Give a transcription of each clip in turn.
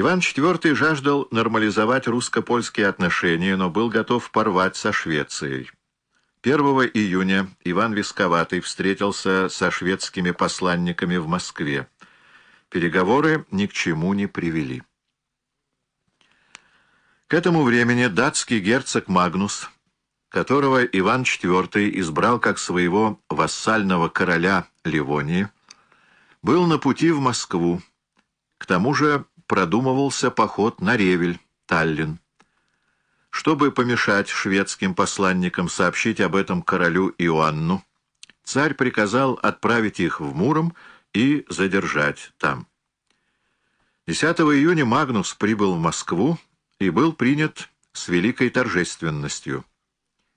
Иван IV жаждал нормализовать русско-польские отношения, но был готов порвать со Швецией. 1 июня Иван Висковатый встретился со шведскими посланниками в Москве. Переговоры ни к чему не привели. К этому времени датский герцог Магнус, которого Иван IV избрал как своего вассального короля Ливонии, был на пути в Москву. К тому же продумывался поход на Ревель, Таллин. Чтобы помешать шведским посланникам сообщить об этом королю Иоанну, царь приказал отправить их в Муром и задержать там. 10 июня Магнус прибыл в Москву и был принят с великой торжественностью.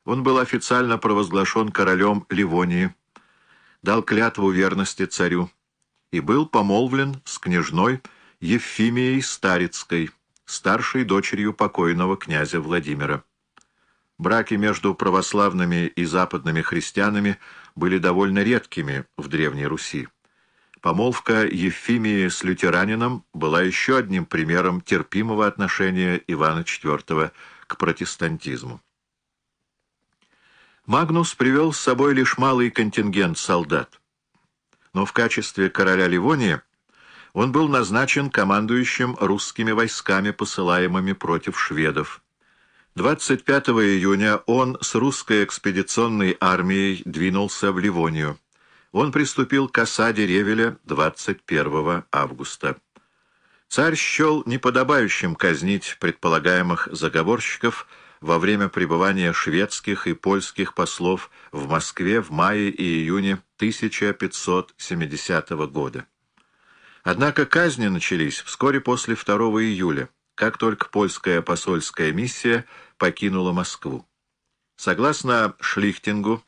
Он был официально провозглашен королем Ливонии, дал клятву верности царю и был помолвлен с княжной Ефимией Старицкой, старшей дочерью покойного князя Владимира. Браки между православными и западными христианами были довольно редкими в Древней Руси. Помолвка Ефимии с лютеранином была еще одним примером терпимого отношения Ивана IV к протестантизму. Магнус привел с собой лишь малый контингент солдат, но в качестве короля Ливонии он был назначен командующим русскими войсками, посылаемыми против шведов. 25 июня он с русской экспедиционной армией двинулся в Ливонию. Он приступил к осаде Ревеля 21 августа. Царь счел неподобающим казнить предполагаемых заговорщиков во время пребывания шведских и польских послов в Москве в мае и июне 1570 года. Однако казни начались вскоре после 2 июля, как только польская посольская миссия покинула Москву. Согласно Шлихтингу,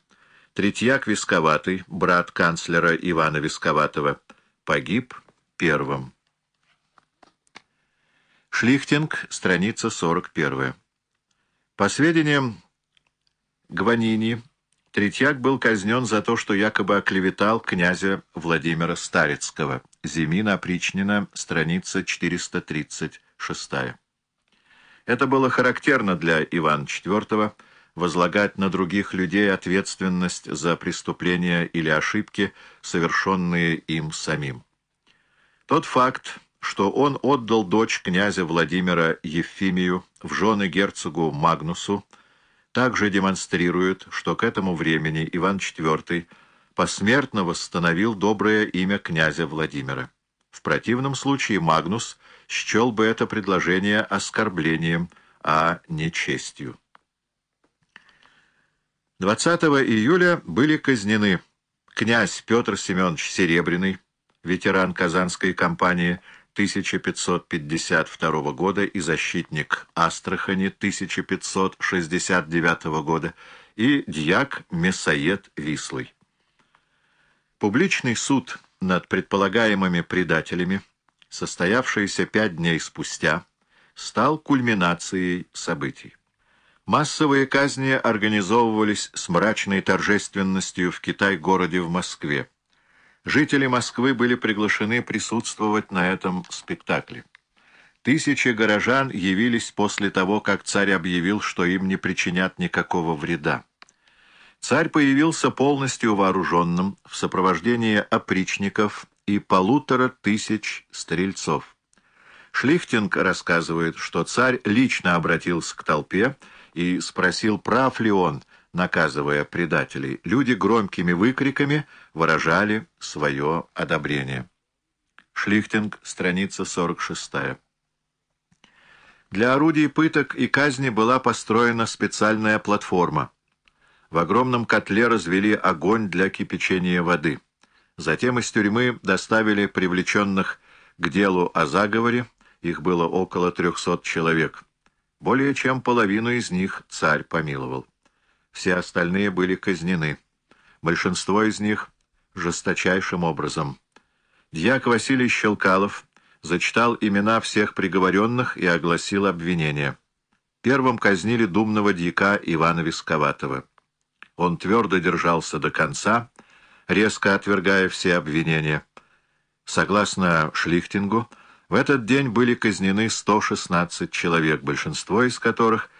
Третьяк Висковатый, брат канцлера Ивана Висковатого, погиб первым. Шлихтинг, страница 41. По сведениям Гванини, Третьяк был казнен за то, что якобы оклеветал князя Владимира Старицкого. Зимина опричнина, страница 436. Это было характерно для Ивана IV возлагать на других людей ответственность за преступления или ошибки, совершенные им самим. Тот факт, что он отдал дочь князя Владимира Ефимию в жены герцогу Магнусу, также демонстрирует, что к этому времени Иван IV посмертно восстановил доброе имя князя Владимира. В противном случае Магнус счел бы это предложение оскорблением, а не честью. 20 июля были казнены князь Петр Семенович Серебряный, ветеран Казанской кампании 1552 года и защитник Астрахани 1569 года, и дьяк Месоед Вислый. Публичный суд над предполагаемыми предателями, состоявшийся пять дней спустя, стал кульминацией событий. Массовые казни организовывались с мрачной торжественностью в Китай-городе в Москве. Жители Москвы были приглашены присутствовать на этом спектакле. Тысячи горожан явились после того, как царь объявил, что им не причинят никакого вреда. Царь появился полностью вооруженным в сопровождении опричников и полутора тысяч стрельцов. Шлихтинг рассказывает, что царь лично обратился к толпе и спросил, прав ли он, наказывая предателей, люди громкими выкриками выражали свое одобрение. Шлихтинг, страница 46. Для орудий пыток и казни была построена специальная платформа. В огромном котле развели огонь для кипячения воды. Затем из тюрьмы доставили привлеченных к делу о заговоре, их было около трехсот человек. Более чем половину из них царь помиловал все остальные были казнены. Большинство из них жесточайшим образом. Дьяк Василий Щелкалов зачитал имена всех приговоренных и огласил обвинения. Первым казнили думного дьяка Ивана Висковатого. Он твердо держался до конца, резко отвергая все обвинения. Согласно Шлихтингу, В этот день были казнены 116 человек, большинство из которых